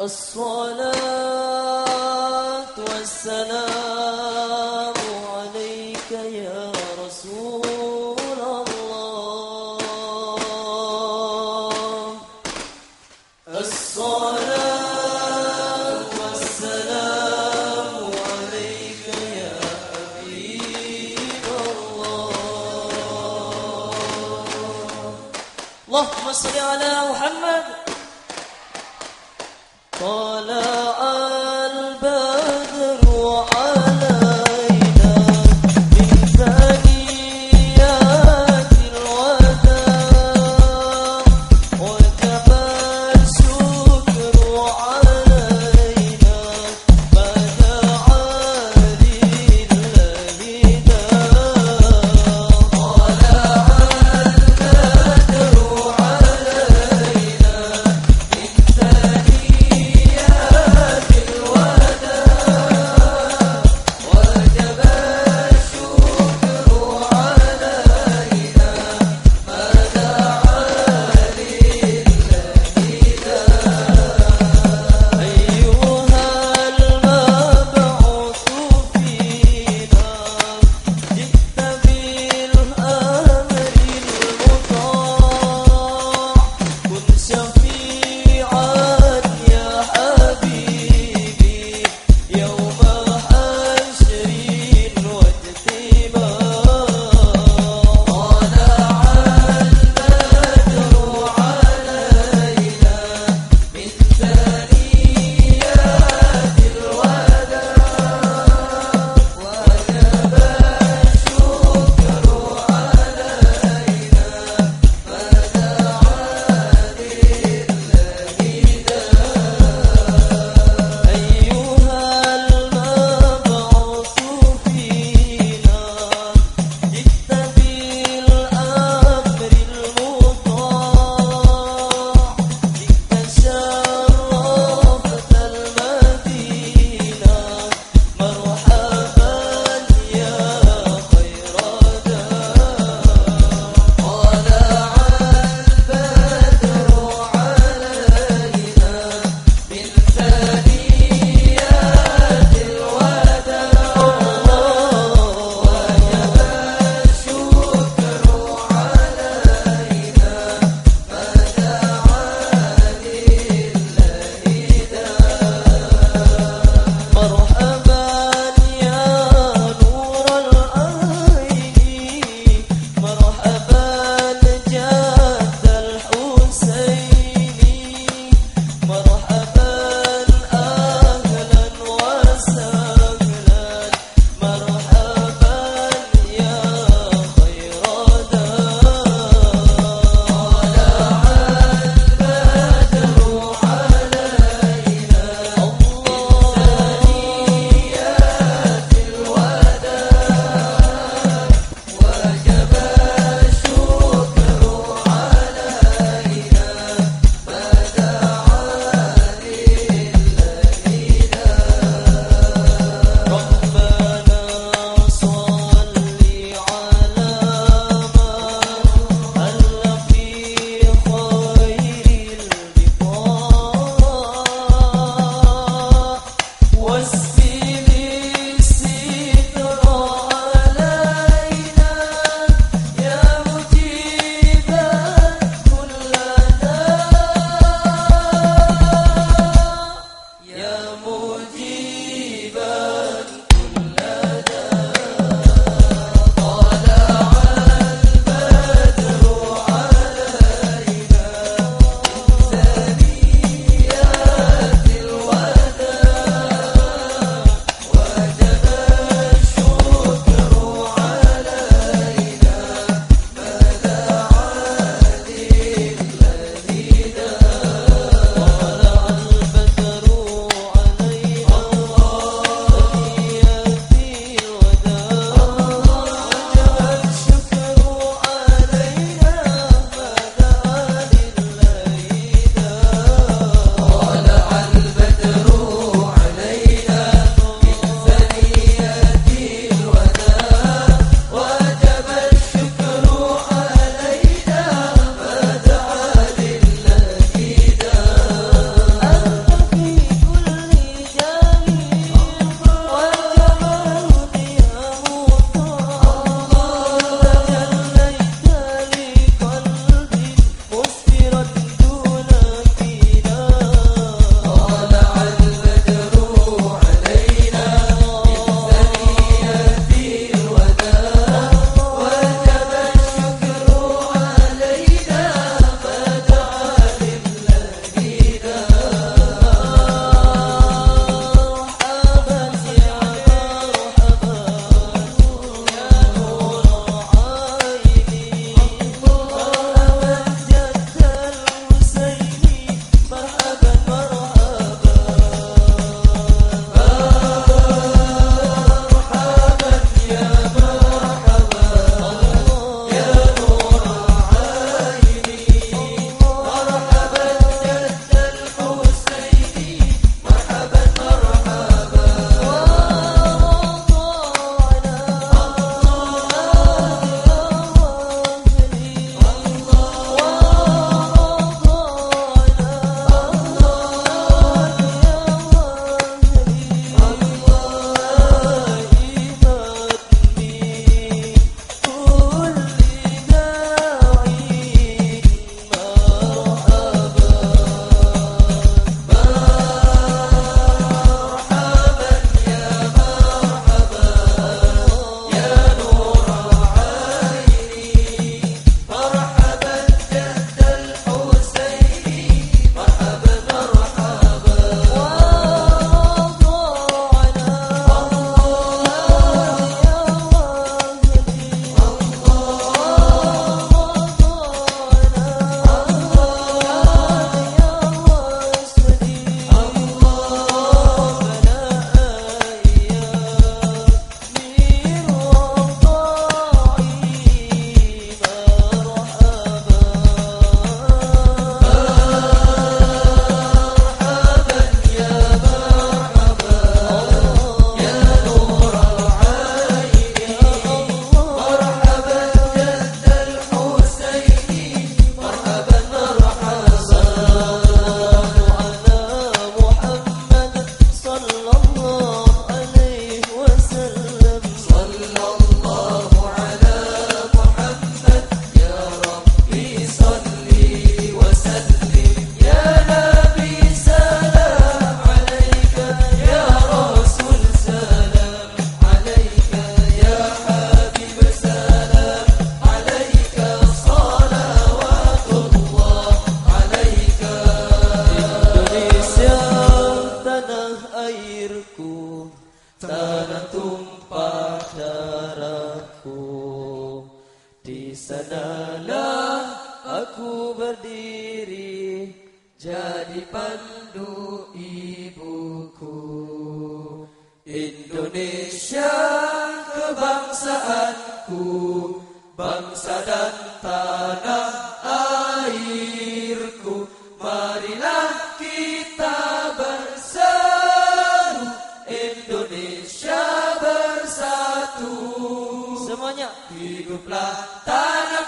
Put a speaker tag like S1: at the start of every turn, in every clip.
S1: الصلاة والسلام عليك يا رسول الله. الصلاة والسلام عليك يا حبيب الله. اللهم صل على محمد طلع البدر Setelah aku
S2: berdiri Jadi pandu ibuku. Indonesia kebangsaanku Bangsa dan tanah air.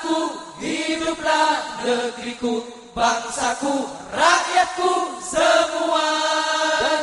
S2: Tanahku hiduplah negeriku bangsaku rakyatku semuanya